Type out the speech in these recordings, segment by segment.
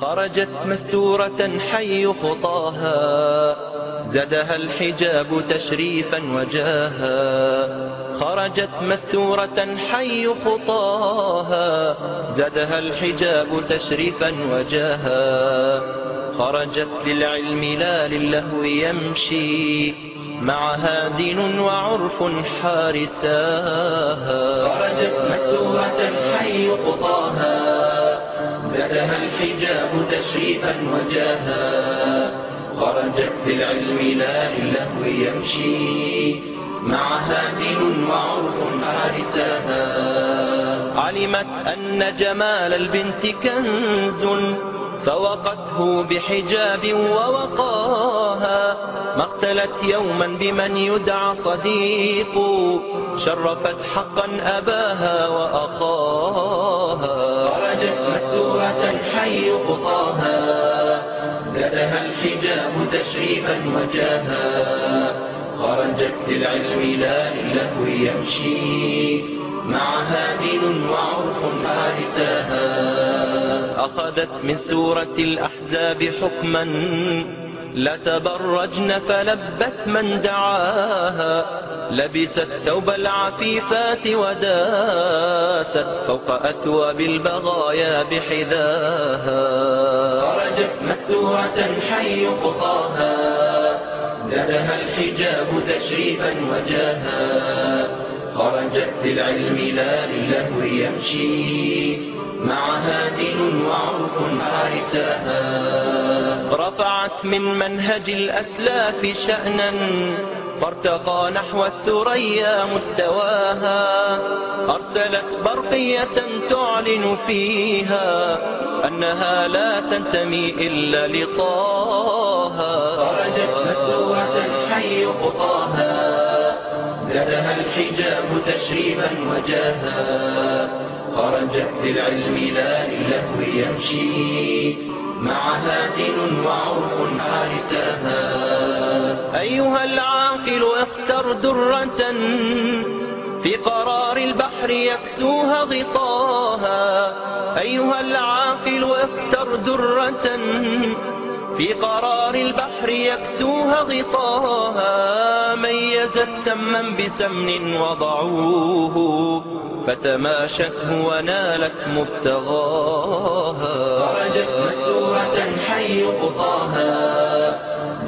خرجت مستورة حي خطاها زادها الحجاب تشريفا وجاها. خرجت مستورة حي خطاها زادها الحجاب تشريفا وجاها. خرجت للعلم لا للهو يمشي معها دين وعرف حارساها. زادها الحجاب تشريفا وجاها. خرجت للعلم لا للهو يمشي. معها دين وعرف حارساها علمت أن جمال البنت كنز فوقته بحجاب ووقاها. ما اختلت يوما بمن يدعى صديق. شرفت حقا أباها وأخاها مستورة حي خطاها زادها الحجاب تشريفا وجاها. خرجت للعلم لا للهو يمشي. معها دين وعرف حارساها أخذت من سورة الأحزاب حكما. لا تبرجن فلبت من دعاها لبست ثوب العفيفات وداست فوق أثواب البغايا بحذاها. خرجت مستورة حي خطاها زادها الحجاب تشريفا وجاها. خرجت للعلم لا للهو يمشي معها دين وعرف حارساها. رفعت من منهج الأسلاف شأنا فارتقى نحو الثريا مستواها. أرسلت برقية تعلن فيها أنها لا تنتمي إلا لطاها. خرجت حي خطاها زادها الحجاب تشريفا وجاها. خرجت للعلم لا للهو يمشي معها دين وعرف حارساها. أيها العاقل اختر درة في قرار البحر يكسوها غطاها. أيها العاقل اختر درة في قرار البحر يكسوها غطاها. ميزت سما بسمن وضعوه فتماشته ونالت مبتغاها. خرجت مستورة حي خطاها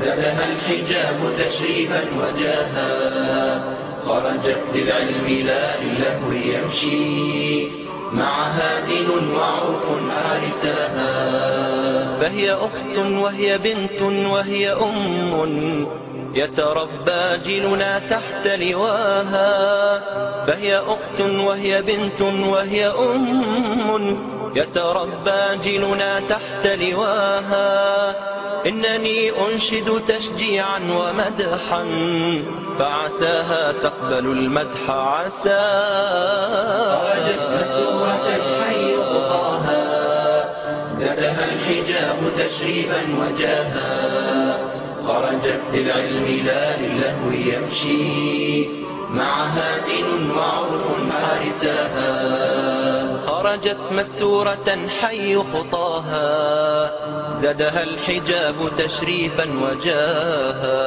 زادها الحجاب تشريفا وجاها خرجت للعلم لا للهو يمشي. معها دين وعرف حارساها فهي أخت وهي بنت وهي أم. يتربى جيلنا تحت لواها. فهي أخت وهي بنت وهي أم. يتربى جيلنا تحت لواها. إنني أنشد تشجيعا ومدحا. فعساها تقبل المدح عسى زادها الحجاب تشريفا وجاها. خرجت للعلم لا للهو يمشي. معها دين وعرف خرجت مستورة حي خطاها زادها الحجاب تشريفا وجاها.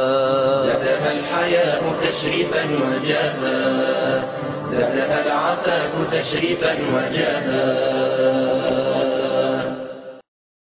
زادها الحياء تشريفا وجاها. زادها العفاف تشريفا وجاها.